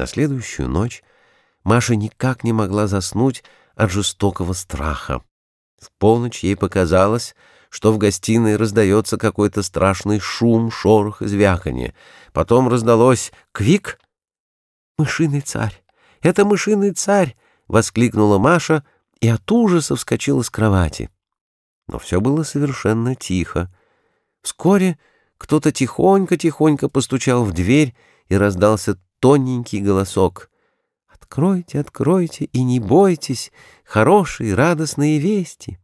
На следующую ночь Маша никак не могла заснуть от жестокого страха. В полночь ей показалось, что в гостиной раздается какой-то страшный шум, шорох и звяканье. Потом раздалось «Квик!» «Мышиный царь! Это мышиный царь!» — воскликнула Маша и от ужаса вскочила с кровати. Но все было совершенно тихо. Вскоре кто-то тихонько-тихонько постучал в дверь, и раздался тоненький голосок. «Откройте, откройте и не бойтесь, хорошие, радостные вести!»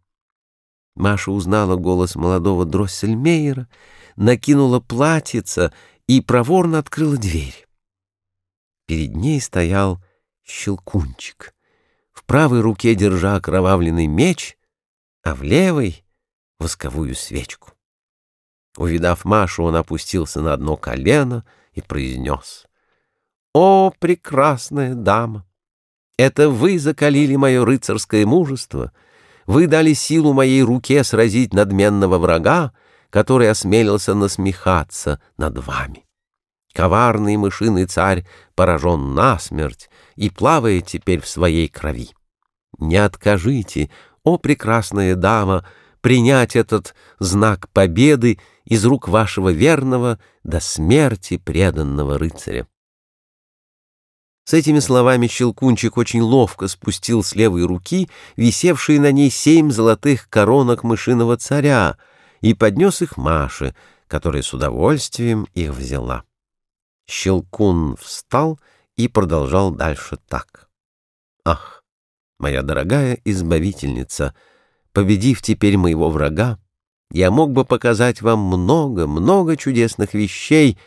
Маша узнала голос молодого Дроссельмейера, накинула платьице и проворно открыла дверь. Перед ней стоял щелкунчик, в правой руке держа окровавленный меч, а в левой — восковую свечку. Увидав Машу, он опустился на одно колено и произнес. «О, прекрасная дама! Это вы закалили мое рыцарское мужество!» Вы дали силу моей руке сразить надменного врага, который осмелился насмехаться над вами. Коварный мышиный царь поражен насмерть и плавает теперь в своей крови. Не откажите, о прекрасная дама, принять этот знак победы из рук вашего верного до смерти преданного рыцаря. С этими словами Щелкунчик очень ловко спустил с левой руки висевшие на ней семь золотых коронок мышиного царя и поднес их Маше, которая с удовольствием их взяла. Щелкун встал и продолжал дальше так. «Ах, моя дорогая избавительница, победив теперь моего врага, я мог бы показать вам много-много чудесных вещей,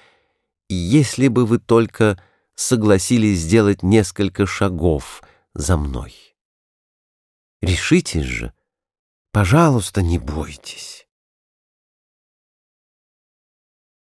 если бы вы только согласились сделать несколько шагов за мной. Решитесь же, пожалуйста, не бойтесь.